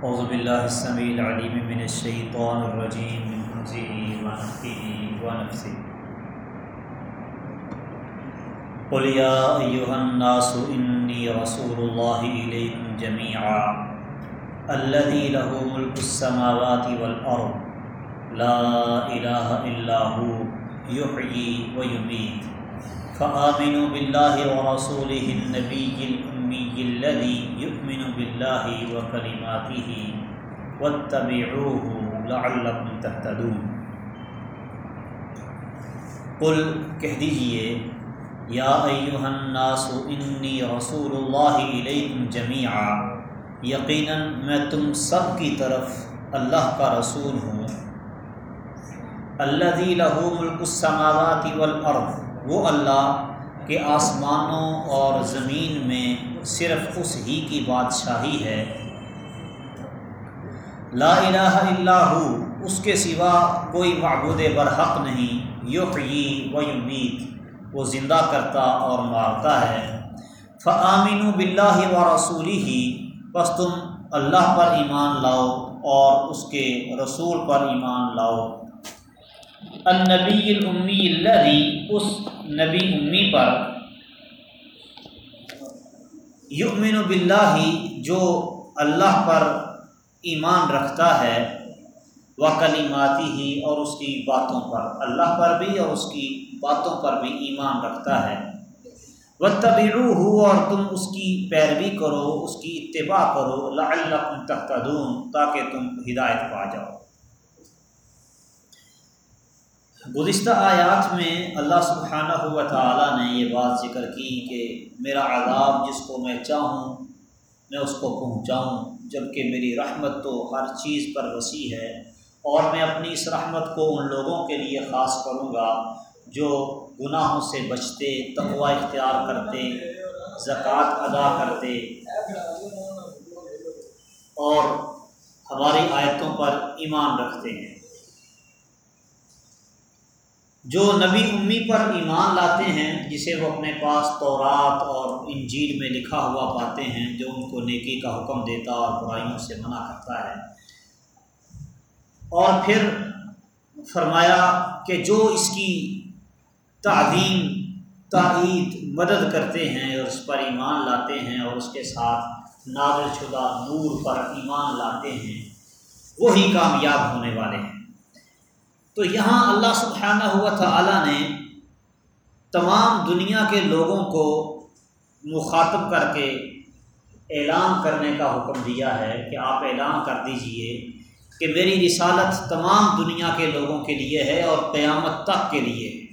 أعوذ بالله السميع العليم من الشيطان الرجيم، من همزه ونفخه ونفثه قل يا أيها الناس، إني رسول الله إليكم جميعا، الذي له ملك السماوات والأرض، لا إله إلا هو، يحيي ويميت. فآمنوا بالله ورسوله النبي الأمي الذي يؤمن بالله وكلماته واتبعوه لعلكم تهتدون۔ قل، کہہ دیجیے، یا ایہا الناس، انی رسول اللہ علیکم جمیعا۔ یقیناً، میں تم سب کی طرف اللہ کا رسول ہوں۔ الذي له ملک السماوات والارض۔ وہ اللہ کہ آسمانوں اور زمین میں صرف اس ہی کی بادشاہی ہے۔ لا الہ الا ہو، اس کے سوا کوئی معبود برحق نہیں۔ یحیی و یمیت، وہ زندہ کرتا اور مارتا ہے۔ فآمنوا باللہ و رسولی ہی بس تم اللہ پر ایمان لاؤ اور اس کے رسول پر ایمان لاؤ۔ النبی الامی الذی، اس نبی امی پر یؤمن باللہ جو اللہ پر ایمان رکھتا ہے وہ کلیماتی ہی اور اس کی باتوں پر۔ اللہ پر بھی اور اس کی باتوں پر بھی ایمان رکھتا ہے۔ و طبیعو ہو اور تم اس کی پیروی کرو، اس کی اتباع کرو، لعلکم تہتدون تاکہ تم ہدایت پا جاؤ۔ گزشتہ آیات میں اللہ سبحانہ و تعالیٰ نے یہ بات ذکر کی کہ میرا عذاب جس کو میں چاہوں، میں اس کو پہنچاؤں جبکہ میری رحمت تو ہر چیز پر وسیع ہے، اور میں اپنی اس رحمت کو ان لوگوں کے لیے خاص کروں گا جو گناہوں سے بچتے، تقوی اختیار کرتے، زکوٰۃ ادا کرتے۔ اور ہماری آیتوں پر ایمان رکھتے ہیں۔ جو نبی امی پر ایمان لاتے ہیں، جسے وہ اپنے پاس تورات اور انجیل میں لکھا ہوا پاتے ہیں، جو ان کو نیکی کا حکم دیتا اور برائیوں سے منع کرتا ہے۔ اور پھر فرمایا کہ جو اس کی تعلیم تعید مدد کرتے ہیں اور اس پر ایمان لاتے ہیں اور اس کے ساتھ نازل شدہ نور پر ایمان لاتے ہیں، وہی کامیاب ہونے والے ہیں۔ تو یہاں اللہ سبحانہ ہوا تعالیٰ نے تمام دنیا کے لوگوں کو مخاطب کر کے اعلان کرنے کا حکم دیا ہے کہ آپ اعلان کر دیجیے کہ میری رسالت تمام دنیا کے لوگوں کے لیے ہے اور قیامت تک کے لیے۔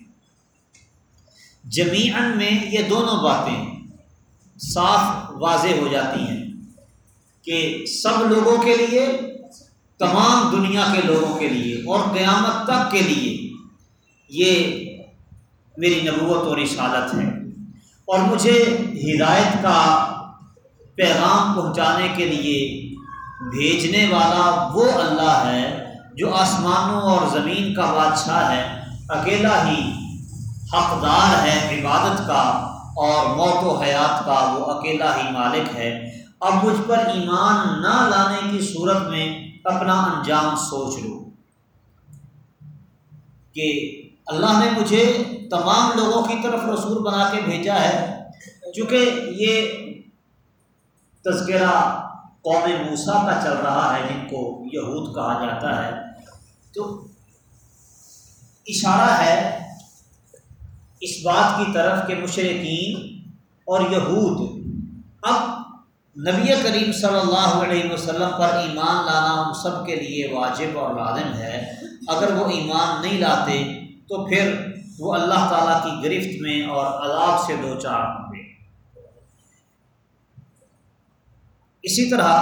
جمیعن میں یہ دونوں باتیں صاف واضح ہو جاتی ہیں کہ سب لوگوں کے لیے تمام دنیا کے لوگوں کے لیے اور قیامت تک کے لیے یہ میری نبوت اور رسالت ہے۔ اور مجھے ہدایت کا پیغام پہنچانے کے لیے بھیجنے والا وہ اللہ ہے جو آسمانوں اور زمین کا بادشاہ ہے۔ اکیلا ہی حقدار ہے عبادت کا اور موت و حیات کا وہ اکیلا ہی مالک ہے۔ اب مجھ پر ایمان نہ لانے کی صورت میں اپنا انجام سوچ لو۔ کہ اللہ نے مجھے تمام لوگوں کی طرف رسول بنا کے بھیجا ہے، چونکہ یہ تذکرہ قوم موسا کا چل رہا ہے، جن کو یہود کہا جاتا ہے۔ تو اشارہ ہے اس بات کی طرف کہ مشرقین اور یہود اب نبی کریم صلی اللہ علیہ وسلم پر ایمان لانا ہم سب کے لیے واجب اور لازم ہے۔ اگر وہ ایمان نہیں لاتے تو پھر وہ اللہ تعالیٰ کی گرفت میں اور عذاب سے دو چار ہوں گے۔ اسی طرح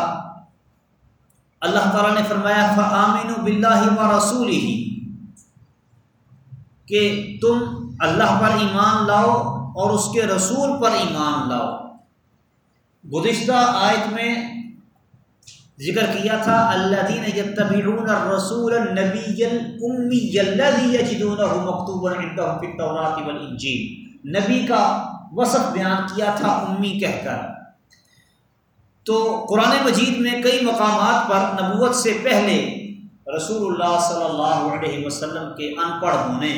اللہ تعالیٰ نے فرمایا فعامین بلّہ و رسول ہی کہ تم اللہ پر ایمان لاؤ اور اس کے رسول پر ایمان لاؤ۔ گزشتہ آیت میں ذکر کیا تھا اللہ دین یتبعون الرسول النبی الامی الذی یجدونہ مکتوبا عندهم فی التوراۃ والانجیل۔ نبی کا وصف بیان کیا تھا امی کہہ کر۔ تو قرآن مجید میں کئی مقامات پر نبوت سے پہلے رسول اللہ صلی اللہ علیہ وسلم کے ان پڑھ ہونے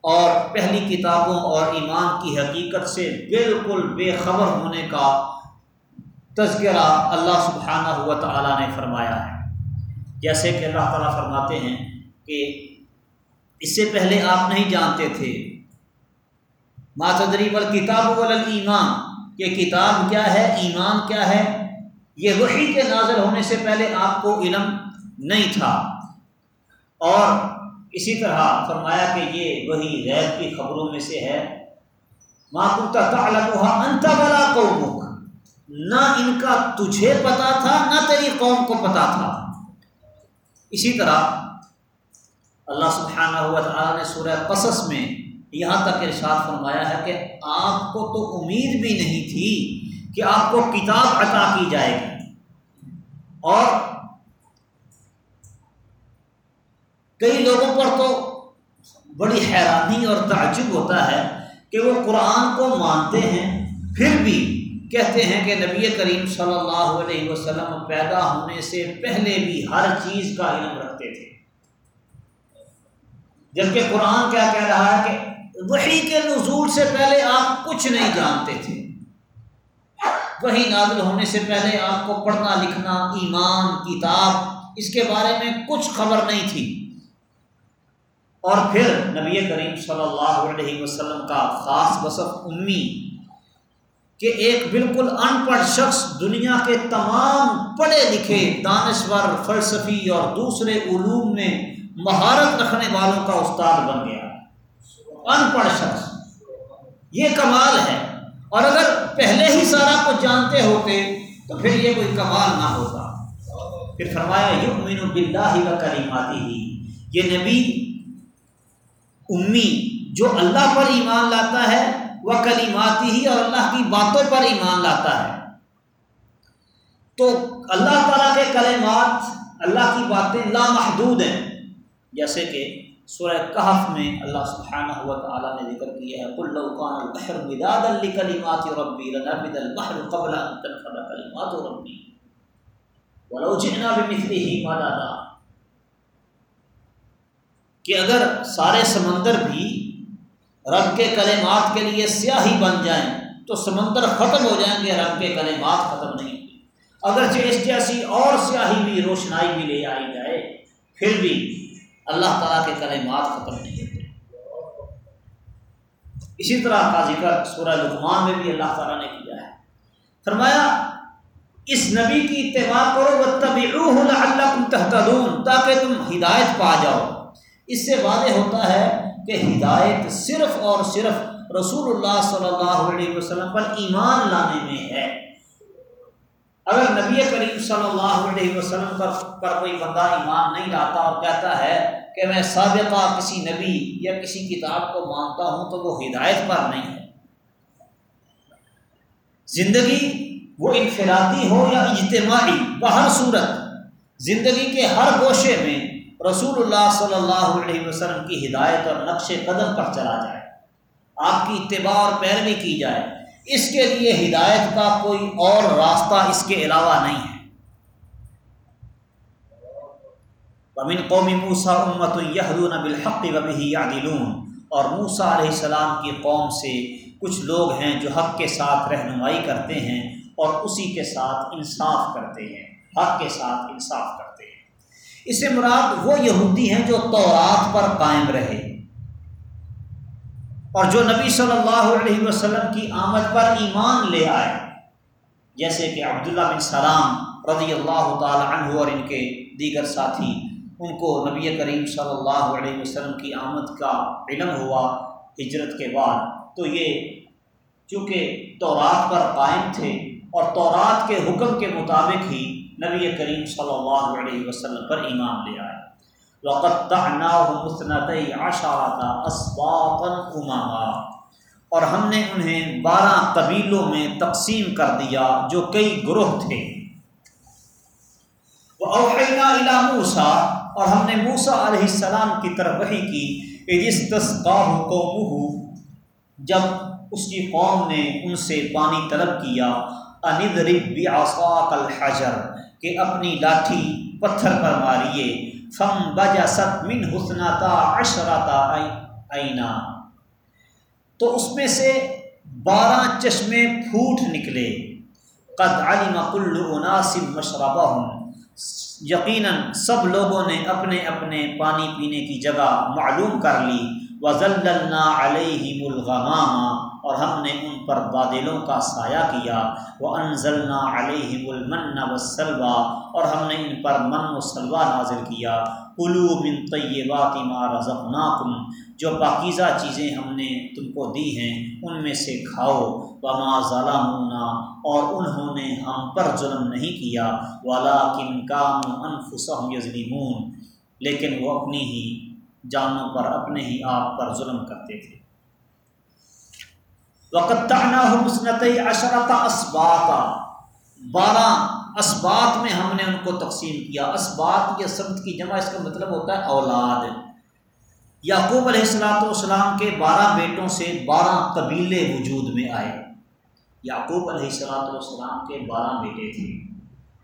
اور پہلی کتابوں اور ایمان کی حقیقت سے بالکل بے خبر ہونے کا تذکرہ اللہ سبحانہ ہوا تعالیٰ نے فرمایا ہے۔ جیسے کہ اللہ تعالیٰ فرماتے ہیں کہ اس سے پہلے آپ نہیں جانتے تھے۔ ماتدری بل کتاب ایمان کہ کتاب کیا ہے؟ ایمان کیا ہے؟ یہ وہی کے نازل ہونے سے پہلے آپ کو علم نہیں تھا۔ اور اسی طرح فرمایا کہ یہ وہی غیر کی خبروں میں سے ہے۔ انت بلا قومک نہ ان کا تجھے پتا تھا، نہ تیری قوم کو پتا تھا۔ اسی طرح اللہ سبحانہ ہوا تعالیٰ نے سورہ قصص میں یہاں تک ارشاد فرمایا ہے کہ آپ کو تو امید بھی نہیں تھی کہ آپ کو کتاب عطا کی جائے گی۔ اور کئی لوگوں پر تو بڑی حیرانی اور تعجب ہوتا ہے کہ وہ قرآن کو مانتے ہیں، پھر بھی کہتے ہیں کہ نبی کریم صلی اللہ علیہ وسلم پیدا ہونے سے پہلے بھی ہر چیز کا علم رکھتے تھے۔ جبکہ قرآن کیا کہہ رہا ہے کہ وہی کے نزول سے پہلے آپ کچھ نہیں جانتے تھے۔ وہی نازل ہونے سے پہلے آپ کو پڑھنا لکھنا، ایمان، کتاب، اس کے بارے میں کچھ خبر نہیں تھی۔ اور پھر نبی کریم صلی اللہ علیہ وسلم کا خاص وصف امی کہ ایک بالکل ان پڑھ شخص دنیا کے تمام پڑھے لکھے دانشور، فلسفی اور دوسرے علوم میں مہارت رکھنے والوں کا استاد بن گیا۔ ان پڑھ شخص، یہ کمال ہے۔ اور اگر پہلے ہی سارا کچھ جانتے ہوتے تو پھر یہ کوئی کمال نہ ہوتا۔ پھر فرمایا یؤمن باللہ و کریماتی ہی۔ یہ نبی، امی جو اللہ پر ایمان لاتا ہے وہ کلیماتی ہی اور اللہ کی باتوں پر ایمان لاتا ہے۔ تو اللہ تعالیٰ کے کلمات اللہ کی باتیں لامحدود ہیں۔ جیسے کہ سورہ کہف میں اللہ سبحانہ ہوا تعالیٰ نے ذکر کیا ہے کل لوکان البحر مداد لکلمات ربی لنفد البحر قبل ان تنفد کلمات ربی۔ ولو جئنا بمثله مدادا کہ اگر سارے سمندر بھی رب کے کلمات کے لیے سیاہی بن جائیں تو سمندر ختم ہو جائیں گے، رب کے کلمات ختم نہیں اگرچہ اس جیسی اور سیاہی بھی، روشنائی بھی لے آئی جائے، پھر بھی اللہ تعالیٰ کے کلمات ختم نہیں ہوتے اسی طرح کا ذکر سورہ لکمان میں بھی اللہ تعالیٰ نے کیا ہے۔ فرمایا، اس نبی کی اتباع کرو اللہ تاکہ تم ہدایت پا جاؤ۔ اس سے واضح ہوتا ہے کہ ہدایت صرف اور صرف رسول اللہ صلی اللہ علیہ وسلم پر ایمان لانے میں ہے۔ اگر نبی کریم صلی اللہ علیہ وسلم پر پر کوئی بندہ ایمان نہیں لاتا اور کہتا ہے کہ میں سابقہ کسی نبی یا کسی کتاب کو مانتا ہوں تو وہ ہدایت پر نہیں ہے۔ زندگی وہ انفرادی ہو یا اجتماعی، بہر صورت، زندگی کے ہر گوشے میں رسول اللہ صلی اللہ علیہ وسلم کی ہدایت اور نقش قدم پر چلا جائے۔ آپ کی اتباع اور پیروی کی جائے۔ اس کے لیے ہدایت کا کوئی اور راستہ اس کے علاوہ نہیں ہے۔ امن قومی موسا امت یہدون بالحق وبی یادلون اور موسا علیہ السلام کی قوم سے کچھ لوگ ہیں جو حق کے ساتھ رہنمائی کرتے ہیں اور اسی کے ساتھ انصاف کرتے ہیں۔ حق کے ساتھ انصاف کرتے ہیں۔ اس سے مراد وہ یہودی ہیں جو تورات پر قائم رہے۔ اور جو نبی صلی اللہ علیہ وسلم کی آمد پر ایمان لے آئے، جیسے کہ عبداللہ بن سلام رضی اللہ تعالی عنہ اور ان کے دیگر ساتھی، ان کو نبی کریم صلی اللہ علیہ وسلم کی آمد کا علم ہوا ہجرت کے بعد۔ تو یہ چونکہ تورات پر قائم تھے اور تورات کے حکم کے مطابق ہی نبی کریم صلی اللہ علیہ وسلم پر ایمان لے آئے۔ وقت اماما۔ اور ہم نے انہیں بارہ قبیلوں میں تقسیم کر دیا جو کئی گروہ تھے۔ وہ اوحینا موسا اور ہم نے موسا علیہ السلام کی طرف وہی کی جس تسقاہ کو جب اس کی قوم نے ان سے پانی طلب کیا الحجر۔ کہ اپنی لاٹھی پتھر پر ماریے۔ فم بجا ست من حسناتا اشراتا آئینہ تو اس میں سے بارہ چشمے پھوٹ نکلے۔ قد علم کل عناصب مشربہ ہوں یقیناً سب لوگوں نے اپنے اپنے پانی پینے کی جگہ معلوم کر لی۔ وزلنا علیہم الغمام، اور ہم نے ان پر بادلوں کا سایہ کیا۔ وہ انزلنا علیہم المن وسلوا اور ہم نے ان پر من و سلوا نازل کیا۔ قلو من طیبات ما رزقناکم جو پاکیزہ چیزیں ہم نے تم کو دی ہیں، ان میں سے کھاؤ۔ وما ظلمونا، اور انہوں نے ہم پر ظلم نہیں کیا۔ ولیکن کانوا انفسهم یظلمون لیکن وہ اپنی ہی جانوں پر، اپنے ہی آپ پر ظلم کرتے تھے۔ وقت حسنت اشرت اسباتا بارہ اسبات میں ہم نے ان کو تقسیم کیا۔ اسبات یا سبت کی جمع، اس کا مطلب ہوتا ہے اولاد۔ یعقوب علیہ السلاۃ والسلام کے بارہ بیٹوں سے بارہ قبیلے وجود میں آئے۔ یعقوب علیہ السلاۃ والسلام کے بارہ بیٹے تھے۔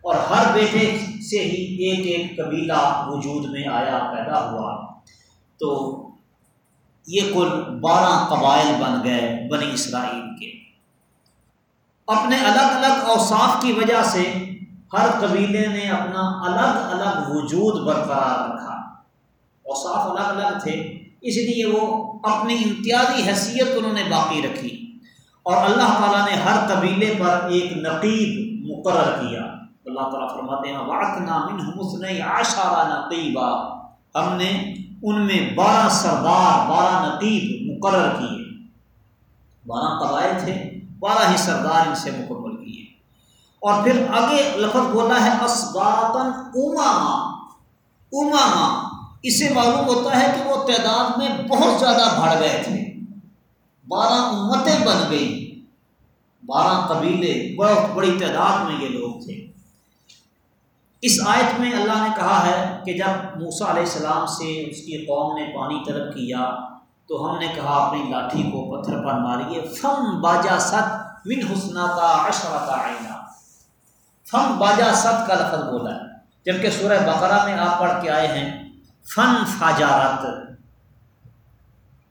اور ہر بیٹے سے ہی ایک ایک قبیلہ وجود میں آیا، پیدا ہوا۔ تو یہ کل بارہ قبائل بن گئے بنی اسرائیل کے۔ اپنے الگ الگ اوصاف کی وجہ سے ہر قبیلے نے اپنا الگ الگ وجود برقرار رکھا۔ اوصاف الگ الگ تھے، اس لیے وہ اپنی امتیازی حیثیت انہوں نے باقی رکھی۔ اور اللہ تعالیٰ نے ہر قبیلے پر ایک نقیب مقرر کیا۔ اللہ تعالیٰ فرماتے ہیں واقع نامن حسن آشارہ نقیبہ ہم نے ان میں بارہ سردار، بارہ نقیب مقرر کیے۔ بارہ قبائل تھے، بارہ ہی سردار ان سے مکمل کیے۔ اور پھر آگے لفظ بولا ہے اسباتن اماما۔ اماما اس سے معلوم ہوتا ہے کہ وہ تعداد میں بہت زیادہ بڑھ گئے تھے۔ بارہ امتیں بن گئی بارہ قبیلے، بہت بڑی تعداد میں یہ لوگ تھے۔ اس آیت میں اللہ نے کہا ہے کہ جب موسا علیہ السلام سے اس کی قوم نے پانی طلب کیا، تو ہم نے کہا اپنی لاٹھی کو پتھر پر ماریے، فم باجا ست من حسنا کا اشرا آئینہ فم باجا ست کا لفظ بولا ہے۔ جبکہ سورہ بقرہ میں آپ پڑھ کے آئے ہیں، فن فاجارت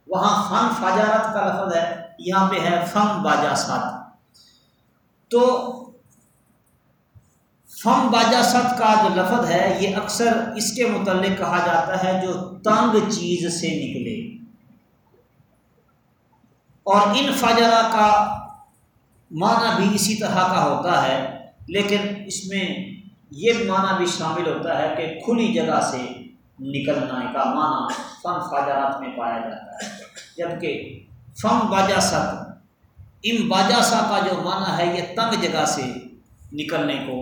وہاں فن فاجارت کا لفظ ہے، یہاں پہ ہے فم باجا ست تو فم باجا ست کا جو لفظ ہے، یہ اکثر اس کے متعلق کہا جاتا ہے جو تنگ چیز سے نکلے۔ اور ان فاجرہ کا معنی بھی اسی طرح کا ہوتا ہے، لیکن اس میں یہ معنی بھی شامل ہوتا ہے کہ کھلی جگہ سے نکلنا کا معنی فن فاجرات میں پایا جاتا ہے۔ جبکہ فم باجا ست ام باجاسا کا جو معنی ہے، یہ تنگ جگہ سے نکلنے کو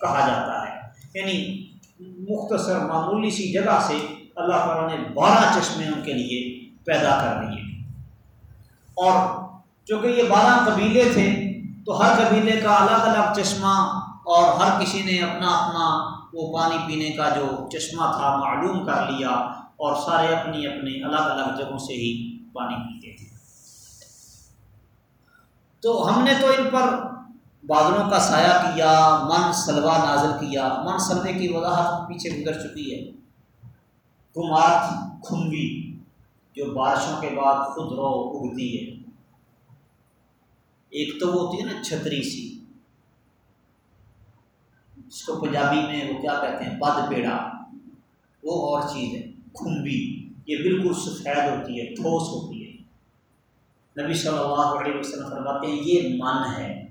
کہا جاتا ہے۔ یعنی مختصر معمولی سی جگہ سے اللہ تعالیٰ نے بارہ چشمے ان کے لیے پیدا کر دیے۔ اور چونکہ یہ بارہ قبیلے تھے، تو ہر قبیلے کا الگ الگ چشمہ اور ہر کسی نے اپنا اپنا وہ پانی پینے کا جو چشمہ تھا معلوم کر لیا اور سارے اپنی اپنی الگ الگ جگہوں سے ہی پانی پیتے تھے۔ تو ہم نے تو ان پر بادلوں کا سایہ کیا، من سلوا نازل کیا۔ من سلوے کی وضاحت پیچھے گزر چکی ہے۔ کمات کھمبی جو بارشوں کے بعد خود رو اگتی ہے۔ ایک تو وہ ہوتی ہے نا چھتری سی۔ جس کو پنجابی میں وہ کیا کہتے ہیں؟ بد پیڑا وہ اور چیز ہے کھمبی یہ بالکل سفید ہوتی ہے، ٹھوس ہوتی ہے۔ نبی صلی اللہ علیہ وسلم فرماتے ہیں، یہ من ہے۔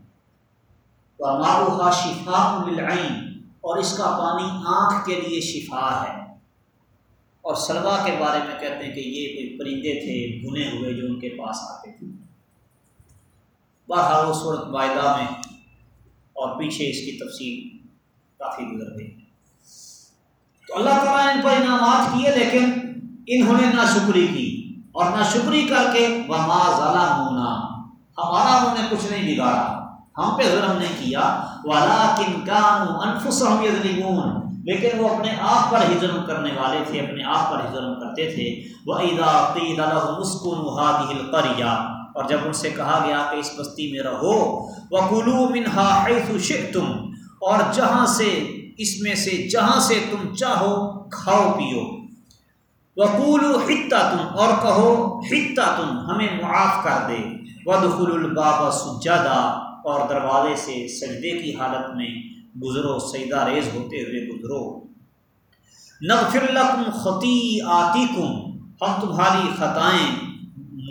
ماروحا شفا للعین اور اس کا پانی آنکھ کے لیے شفا ہے۔ اور سلوا کے بارے میں کہتے ہیں کہ یہ کوئی پرندے تھے بنے ہوئے جو ان کے پاس آتے تھے۔ بہرحال وہ صورت معاہدہ میں اور پیچھے اس کی تفصیل کافی گزر گئی۔ تو اللہ تعالیٰ نے ان پر انعامات کیے، لیکن انہوں نے نہ شکری کی اور نہ شکری کر کے وہ ہونا ہمارا انہوں نے کچھ نہیں بگاڑا۔ ہاں ہم پہ ظلم نہیں کیا والا کن کام یظلمون لیکن وہ اپنے آپ پر ہی ظلم کرنے والے تھے، اپنے آپ پر ہی ظلم کرتے تھے۔ وہ عیدا مسکن وحادی القریا اور جب ان سے کہا گیا کہ اس بستی میں رہو وکلو منہا حیث تم اور جہاں سے، اس میں سے جہاں سے تم چاہو، کھاؤ، پیو۔ وقول حتہ تم اور کہو حتہ تم ہمیں معاف کر دے۔ ودخل الباب سجادہ اور دروازے سے سجدے کی حالت میں گزرو، سجدہ ریز ہوتے ہوئے گزرو۔ نغفر لکم خطی آتی ہم تمہاری خطائیں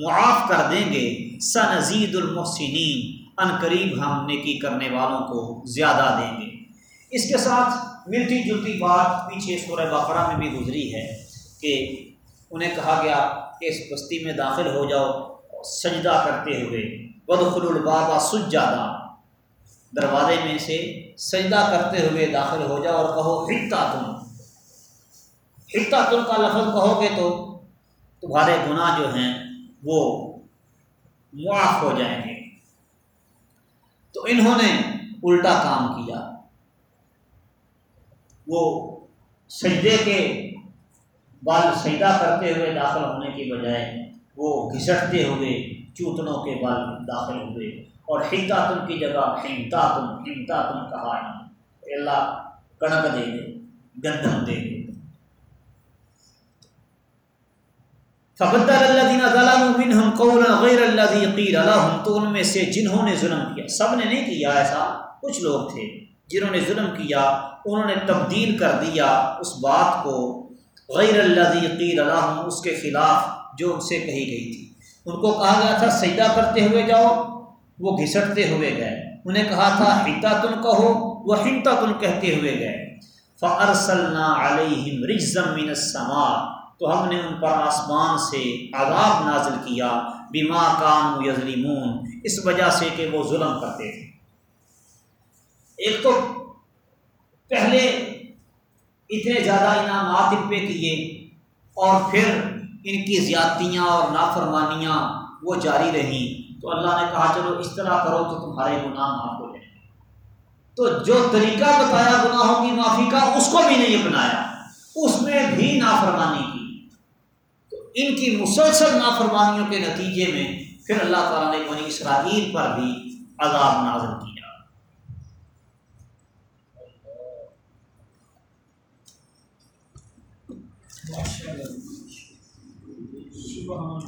معاف کر دیں گے۔ سنزید المحسنین ان قریب ہم نیکی کرنے والوں کو زیادہ دیں گے۔ اس کے ساتھ ملتی جلتی بات پیچھے سورہ بقرہ میں بھی گزری ہے کہ انہیں کہا گیا کہ اس بستی میں داخل ہو جاؤ، سجدہ کرتے ہوئے بدخل البابا سجادہ دروازے میں سے سجدہ کرتے ہوئے داخل ہو جاؤ اور کہو، حتا تم حتا تم کا لفظ کہو گے تو تمہارے گناہ جو ہیں وہ معاف ہو جائیں گے۔ تو انہوں نے الٹا کام کیا۔ وہ سجدے کے بال سجدہ کرتے ہوئے داخل ہونے کی بجائے وہ گھسٹتے ہوئے چوتنوں کے بال داخل ہوئے اور ہنتا تم کی جگہ ہنتا تم ہنتا تم کہا اللہ کڑک دے دے، گندم دے دے۔ فبدل الذين ظلموا منهم قولا غير الذي قيل لهم تو ان میں سے جنہوں نے ظلم کیا، سب نے نہیں کیا ایسا؟ کچھ لوگ تھے۔ جنہوں نے ظلم کیا، انہوں نے تبدیل کر دیا اس بات کو۔ غیر الذي قيل لهم اس کے خلاف جو ان سے کہی گئی تھی۔ ان کو کہا گیا تھا، سجدہ کرتے ہوئے جاؤ، وہ گھسٹتے ہوئے گئے۔ انہیں کہا تھا ہتا تن کہو، وہ ہنتا تن کہتے ہوئے گئے۔ فارسلنا علیہم من السماء۔ تو ہم نے ان پر آسمان سے عذاب نازل کیا بیما کام یظلمون اس وجہ سے کہ وہ ظلم کرتے تھے۔ ایک تو پہلے اتنے زیادہ انعامات ان پہ کیے اور پھر ان کی زیادتیاں اور نافرمانیاں وہ جاری رہیں۔ تو اللہ نے کہا، چلو اس طرح کرو تو تمہارے گناہ معاف ہو جائیں۔ تو جو طریقہ بتایا گناہوں کی معافی کا، اس کو بھی نہیں اپنایا۔ اس میں بھی نافرمانی کی۔ تو ان کی مسلسل نافرمانیوں کے نتیجے میں پھر اللہ تعالیٰ نے بنی اسرائیل پر بھی عذاب نازل کیا۔ سبحان